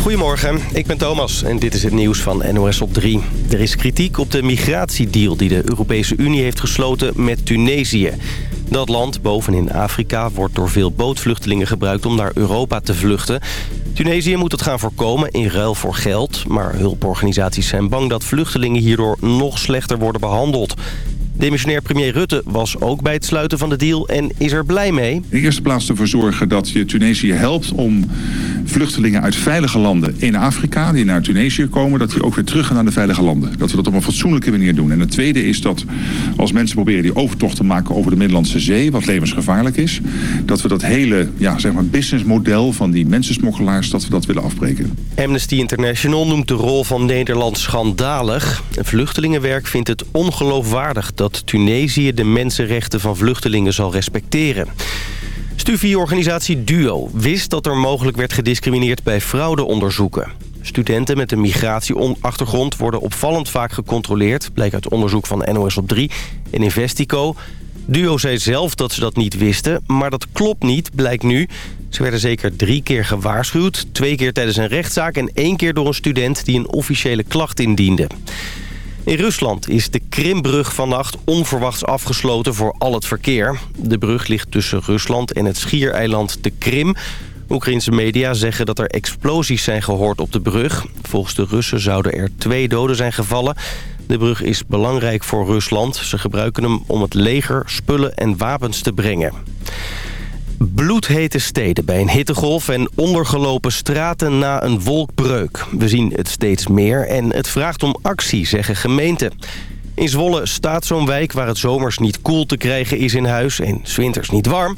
Goedemorgen, ik ben Thomas en dit is het nieuws van NOS op 3. Er is kritiek op de migratiedeal die de Europese Unie heeft gesloten met Tunesië. Dat land bovenin Afrika wordt door veel bootvluchtelingen gebruikt om naar Europa te vluchten. Tunesië moet het gaan voorkomen in ruil voor geld. Maar hulporganisaties zijn bang dat vluchtelingen hierdoor nog slechter worden behandeld. Demissionair premier Rutte was ook bij het sluiten van de deal en is er blij mee. In de eerste plaats ervoor zorgen dat je Tunesië helpt om vluchtelingen uit veilige landen in Afrika... die naar Tunesië komen, dat die ook weer terug gaan naar de veilige landen. Dat we dat op een fatsoenlijke manier doen. En het tweede is dat als mensen proberen die overtocht te maken over de Middellandse Zee... wat levensgevaarlijk is, dat we dat hele ja, zeg maar businessmodel van die mensensmokkelaars... dat we dat willen afbreken. Amnesty International noemt de rol van Nederland schandalig. Vluchtelingenwerk vindt het ongeloofwaardig dat Tunesië de mensenrechten van vluchtelingen zal respecteren. Studieorganisatie DUO wist dat er mogelijk werd gediscrimineerd bij fraudeonderzoeken. Studenten met een migratieachtergrond worden opvallend vaak gecontroleerd... blijkt uit onderzoek van NOS op 3 en Investico. DUO zei zelf dat ze dat niet wisten, maar dat klopt niet, blijkt nu. Ze werden zeker drie keer gewaarschuwd. Twee keer tijdens een rechtszaak en één keer door een student die een officiële klacht indiende. In Rusland is de Krimbrug vannacht onverwachts afgesloten voor al het verkeer. De brug ligt tussen Rusland en het schiereiland de Krim. Oekraïnse media zeggen dat er explosies zijn gehoord op de brug. Volgens de Russen zouden er twee doden zijn gevallen. De brug is belangrijk voor Rusland. Ze gebruiken hem om het leger spullen en wapens te brengen. Bloedhete steden bij een hittegolf en ondergelopen straten na een wolkbreuk. We zien het steeds meer en het vraagt om actie, zeggen gemeenten. In Zwolle staat zo'n wijk waar het zomers niet koel te krijgen is in huis... en winters niet warm.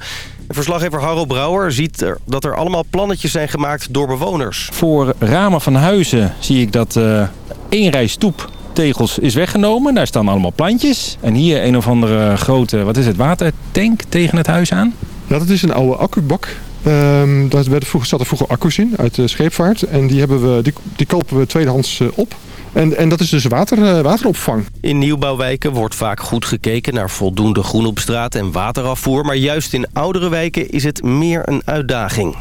Verslaggever Harro Brouwer ziet dat er allemaal plannetjes zijn gemaakt door bewoners. Voor ramen van huizen zie ik dat uh, één rij stoeptegels is weggenomen. Daar staan allemaal plantjes. En hier een of andere grote, wat is het, watertank tegen het huis aan. Ja, dat is een oude accubak. Um, daar werden vroeger, zaten vroeger accu's in uit de scheepvaart. En die, hebben we, die, die kopen we tweedehands eh, op. En, en dat is dus water, eh, wateropvang. In nieuwbouwwijken wordt vaak goed gekeken naar voldoende groen op straat en waterafvoer. Maar juist in oudere wijken is het meer een uitdaging.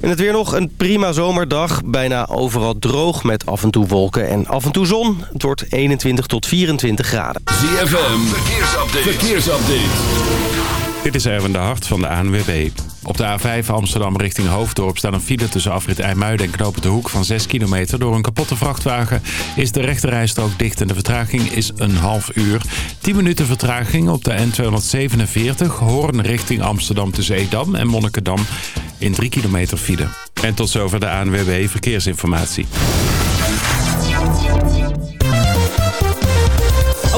En het weer nog een prima zomerdag. Bijna overal droog met af en toe wolken en af en toe zon. Het wordt 21 tot 24 graden. ZFM, verkeersupdate. verkeersupdate. Dit is Erwin de Hart van de ANWB. Op de A5 Amsterdam richting Hoofddorp staat een file tussen afrit IJmuiden en Knopen de Hoek van 6 kilometer. Door een kapotte vrachtwagen is de rechterrijstrook dicht en de vertraging is een half uur. 10 minuten vertraging op de N247 Hoorn richting Amsterdam tussen Edam en Monnikendam in 3 kilometer file. En tot zover de ANWB Verkeersinformatie.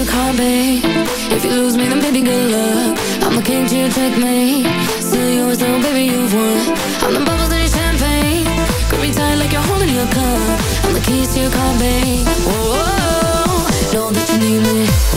you can't be If you lose me, then baby, good luck. I'm the king to your checkmate. Still yours, though, baby, you've won. I'm the bubbles in your champagne. Grip me tight like you're holding your cup. I'm the keys to your car, babe. Whoa, -oh. know that you need me.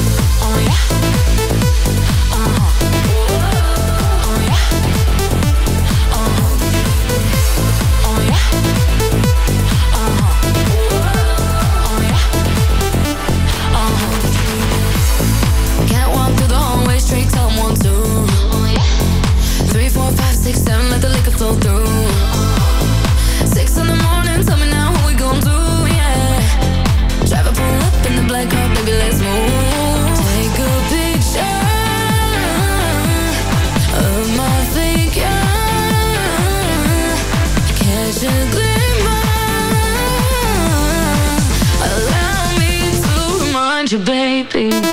be.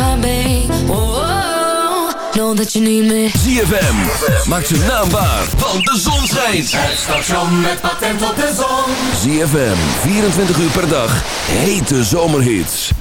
acabei. Oh, je niet. ZFM, maak ze naambaar, want de zon schijnt. Het station met patent op de zon. ZFM, 24 uur per dag, hete zomerhits.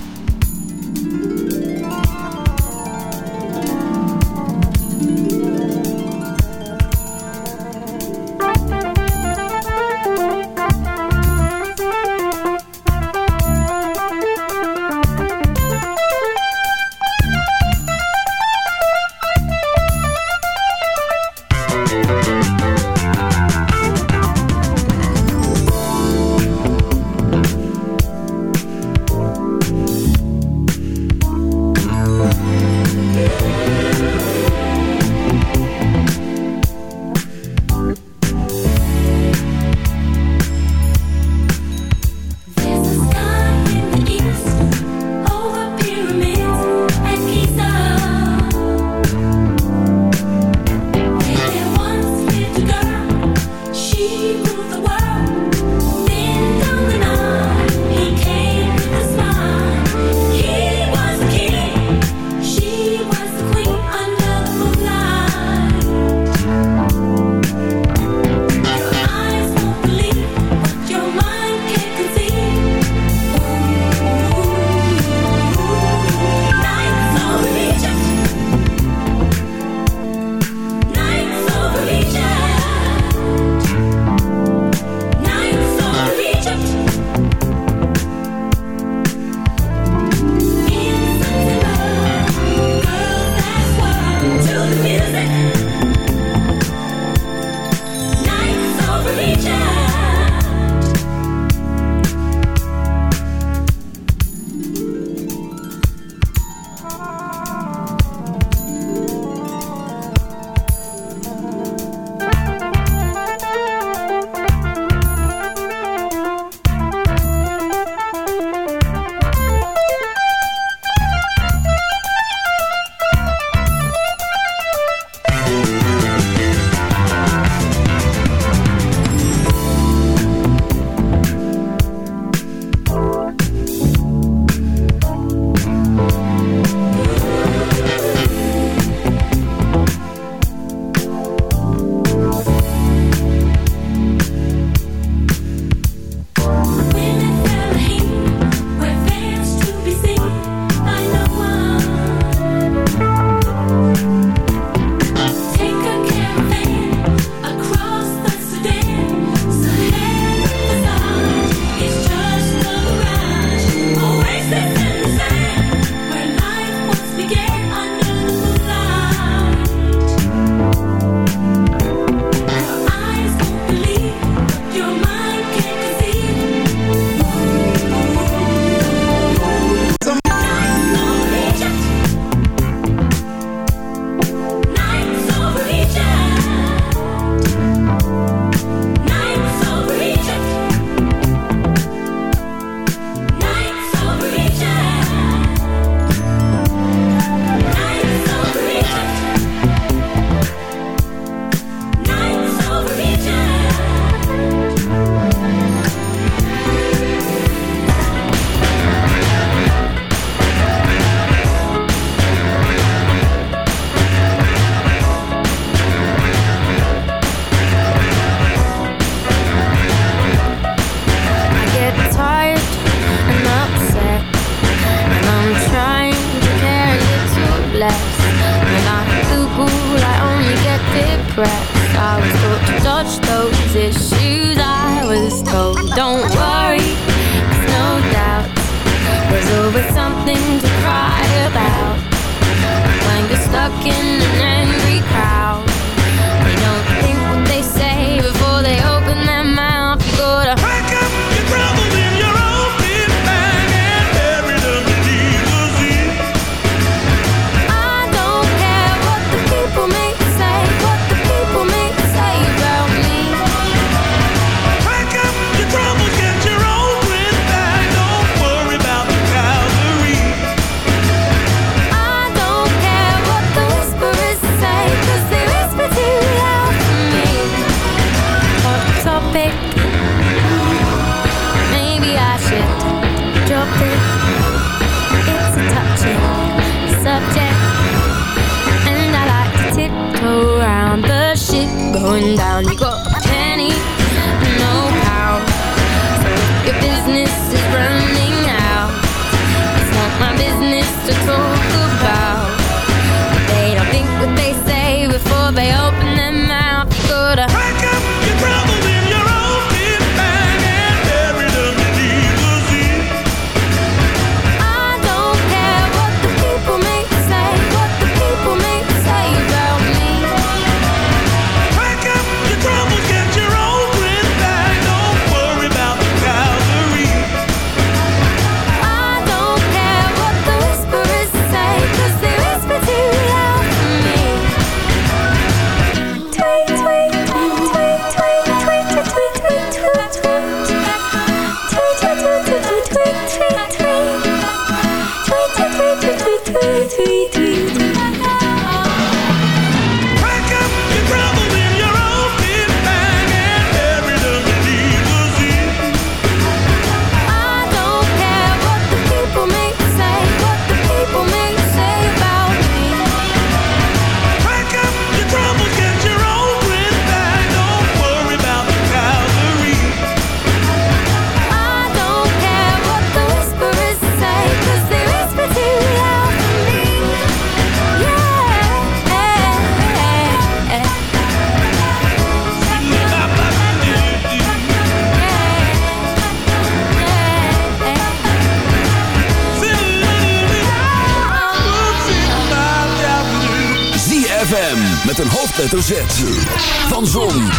Hoofdletter. Van Zon,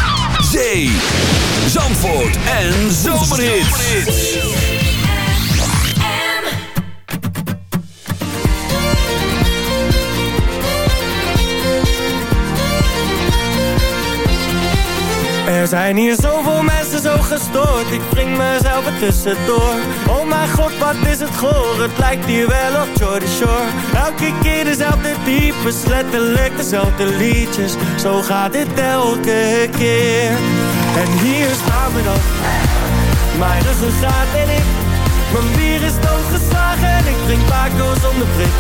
Zee, Zandvoort en Zomerhits. Er zijn hier zoveel mensen Ik breng mezelf er tussendoor. Oh mijn god, wat is het goor? Het lijkt hier wel op Jordy Shore. Elke keer dezelfde types Letterlijk dezelfde liedjes. Zo gaat dit elke keer. En hier staan we dan. Mijn ruggengraat en ik. Mijn bier is doodgeslagen En ik drink Paco zonder prik.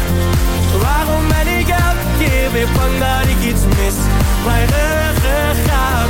Waarom ben ik elke keer weer bang dat ik iets mis? Mijn ruggengraat.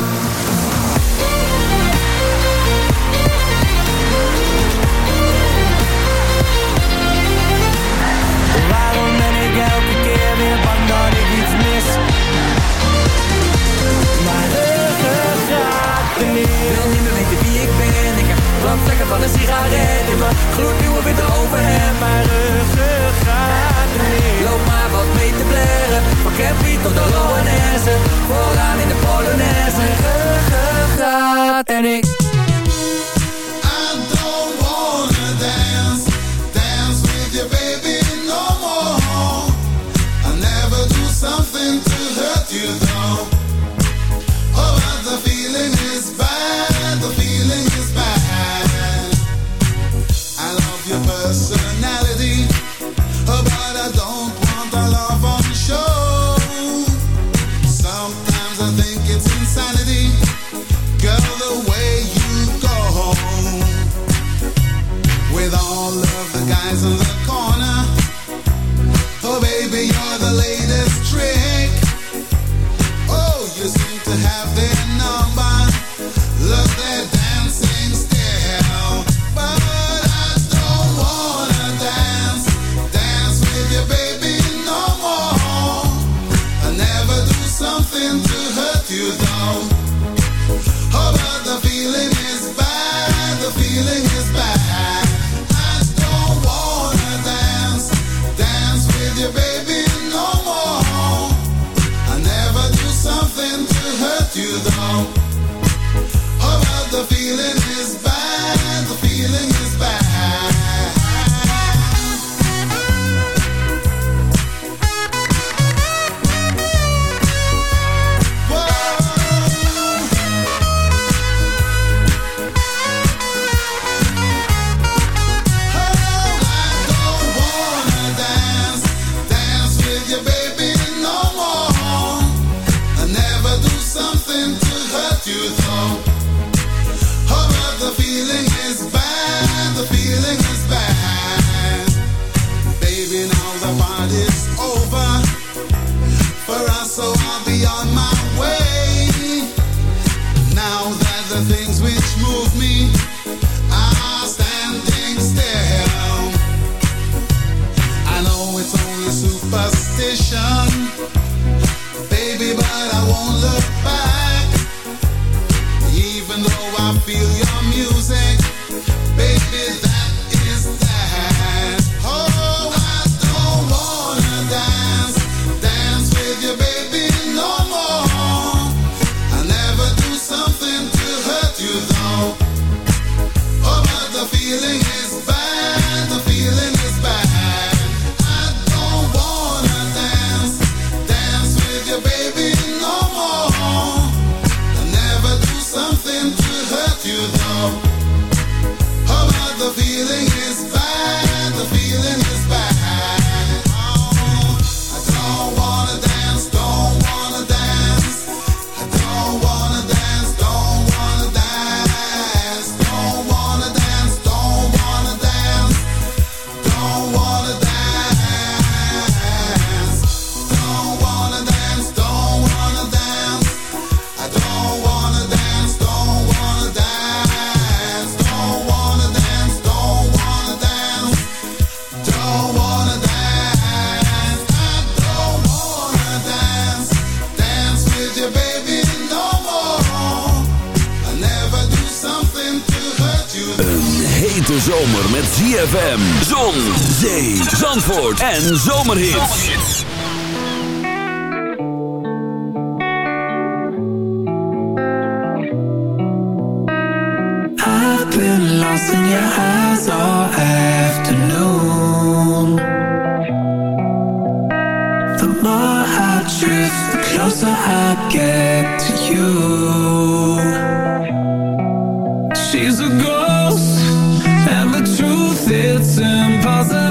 Gloednieuwe witte maar mijn ruggengraat niet. Loop maar wat mee te blaren, van Campy tot de Loanesse. Vooraan in de Polonaise en zomerhits. I've been lost in your eyes all afternoon. The more I drift, the closer I get to you. She's a ghost, and the truth, it's impossible.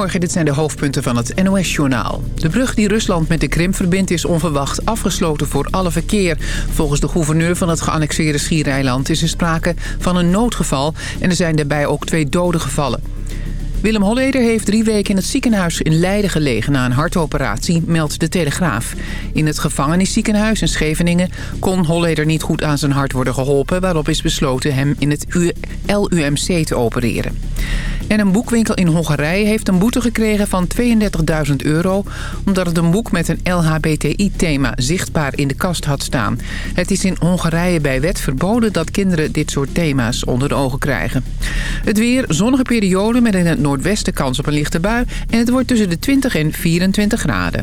Goedemorgen, dit zijn de hoofdpunten van het NOS-journaal. De brug die Rusland met de Krim verbindt is onverwacht afgesloten voor alle verkeer. Volgens de gouverneur van het geannexeerde Schiereiland is er sprake van een noodgeval... en er zijn daarbij ook twee doden gevallen. Willem Holleder heeft drie weken in het ziekenhuis in Leiden gelegen na een hartoperatie, meldt de Telegraaf. In het gevangenisziekenhuis in Scheveningen kon Holleder niet goed aan zijn hart worden geholpen, waarop is besloten hem in het LUMC te opereren. En een boekwinkel in Hongarije heeft een boete gekregen van 32.000 euro... omdat het een boek met een LHBTI-thema zichtbaar in de kast had staan. Het is in Hongarije bij wet verboden dat kinderen dit soort thema's onder de ogen krijgen. Het weer, zonnige periode met in het noordwesten kans op een lichte bui... en het wordt tussen de 20 en 24 graden.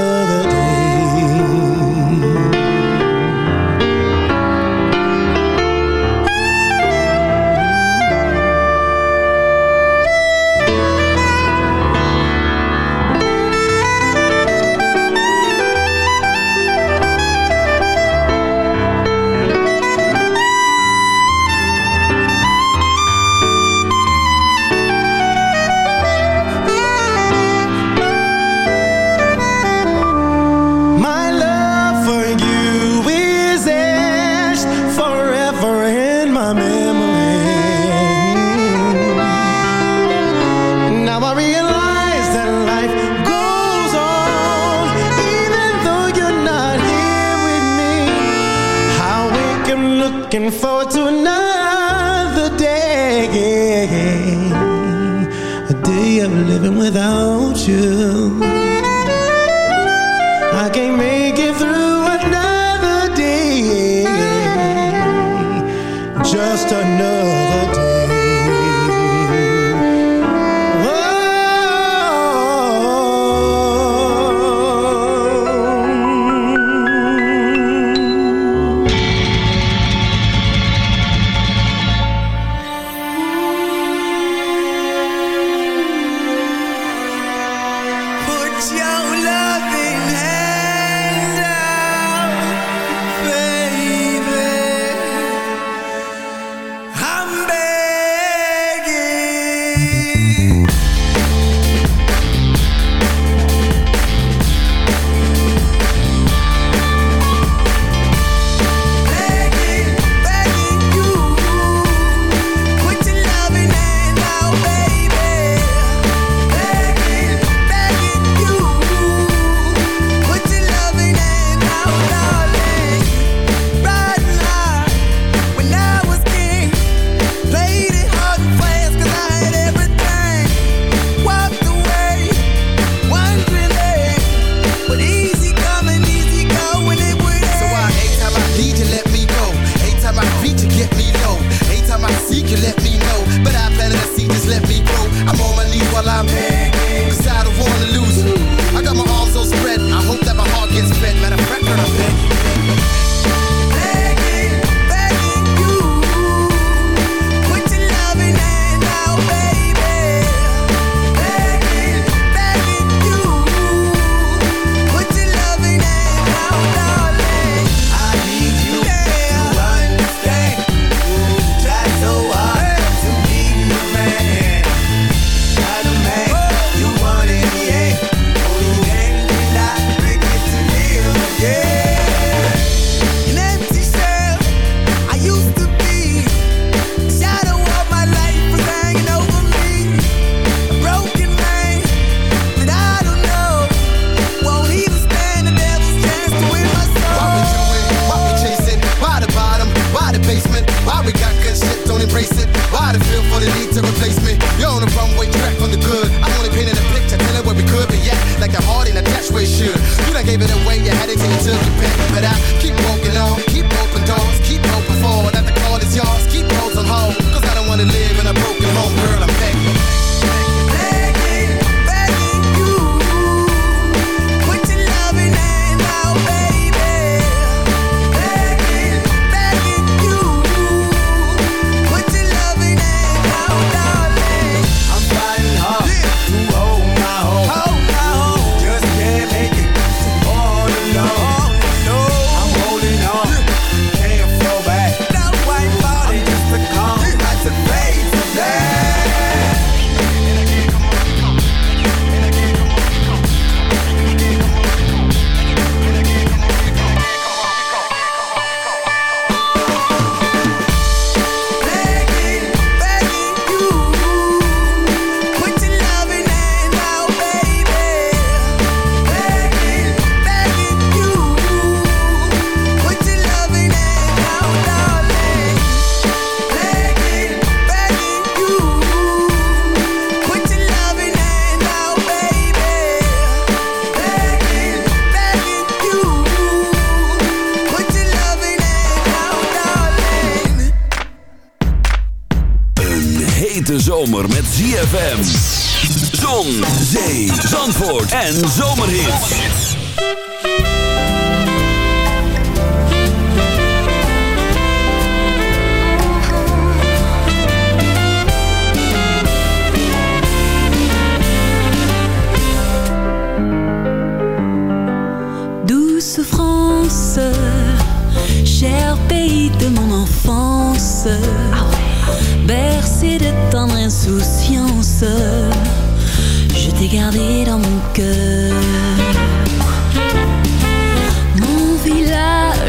So. zo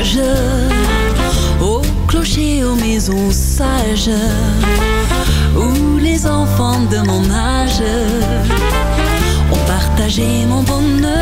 sages, aux clochers, aux maisons sages, où les enfants de mon âge ont partagé mon bonheur.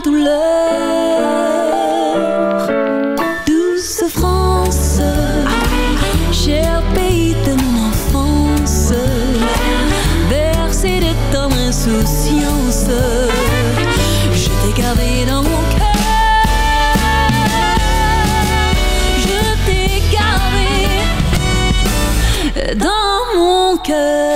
douleur. Douce France, cher pays de mon enfance, bercé de ton insouciance, je t'ai gardé dans mon cœur. Je t'ai gardé dans mon cœur.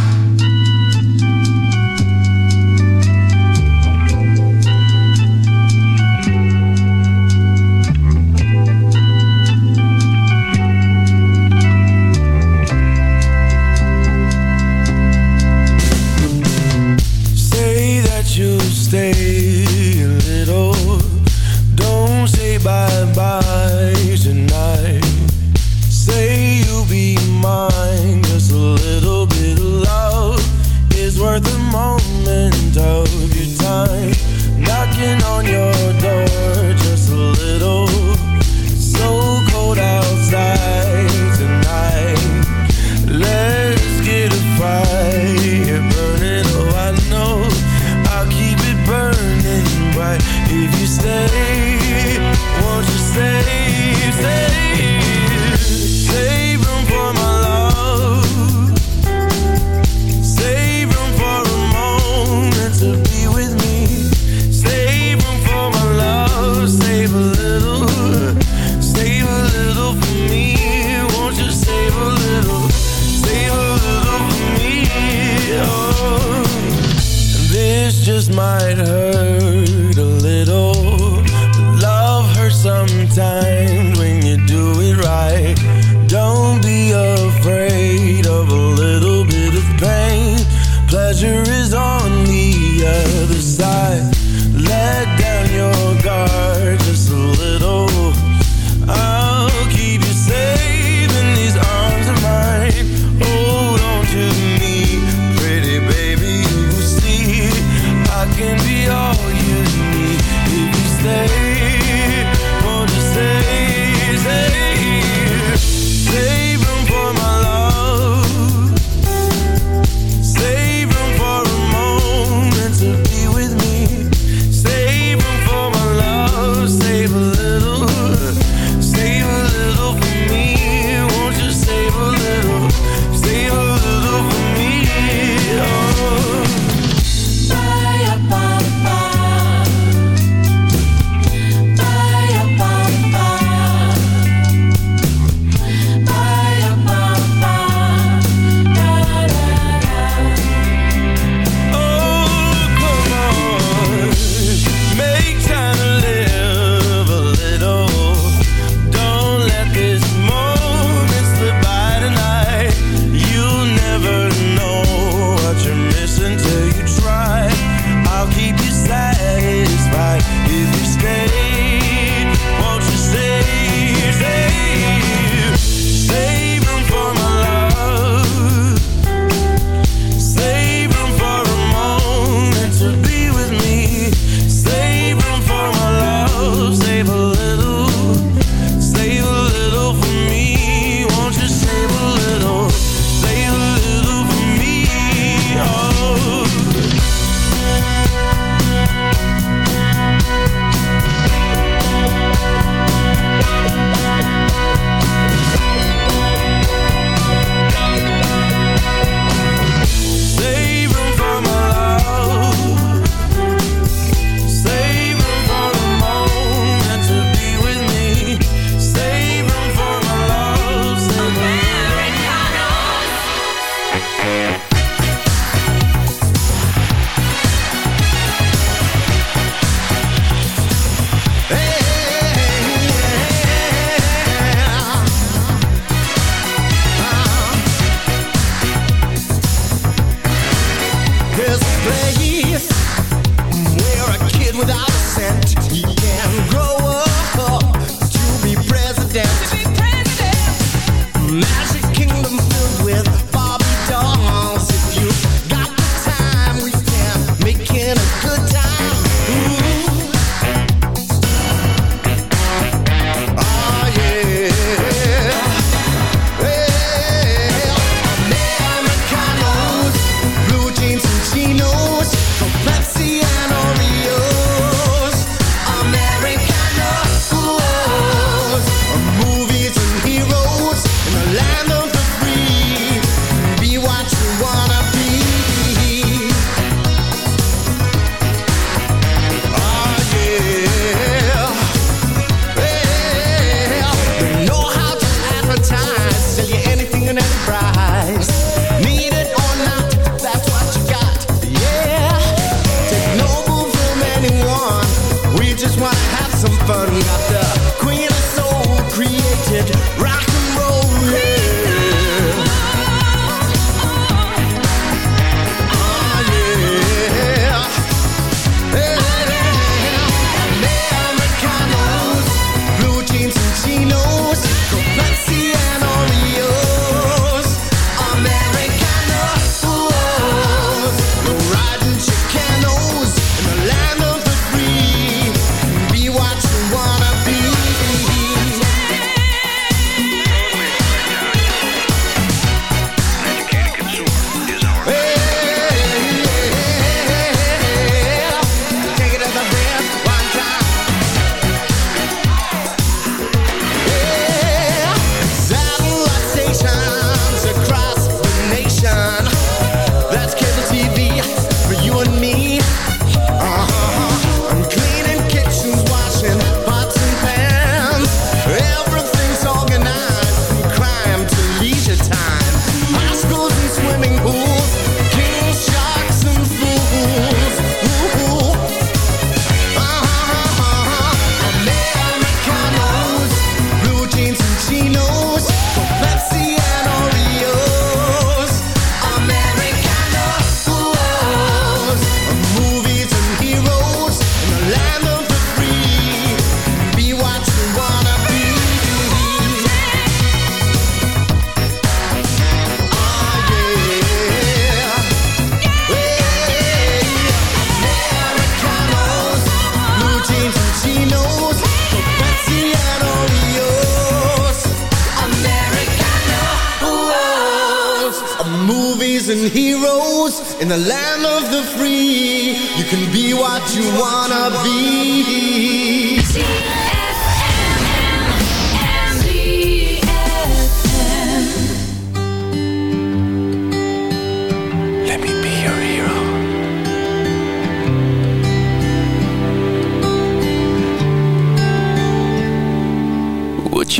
riding chicken.